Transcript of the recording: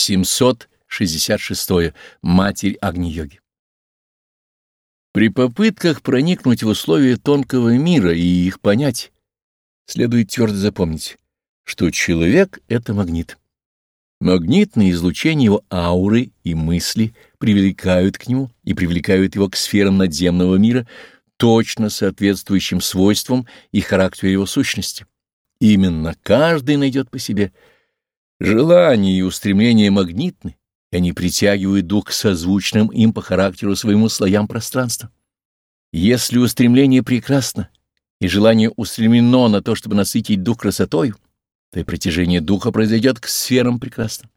766. Матерь Агни-йоги. При попытках проникнуть в условия тонкого мира и их понять, следует твердо запомнить, что человек — это магнит. Магнитное излучение его ауры и мысли привлекают к нему и привлекают его к сферам надземного мира, точно соответствующим свойствам и характеру его сущности. Именно каждый найдет по себе. Желания и устремления магнитны, и они притягивают дух к созвучным им по характеру своему слоям пространства. Если устремление прекрасно, и желание устремлено на то, чтобы насытить дух красотою, то и протяжение духа произойдет к сферам прекрасным.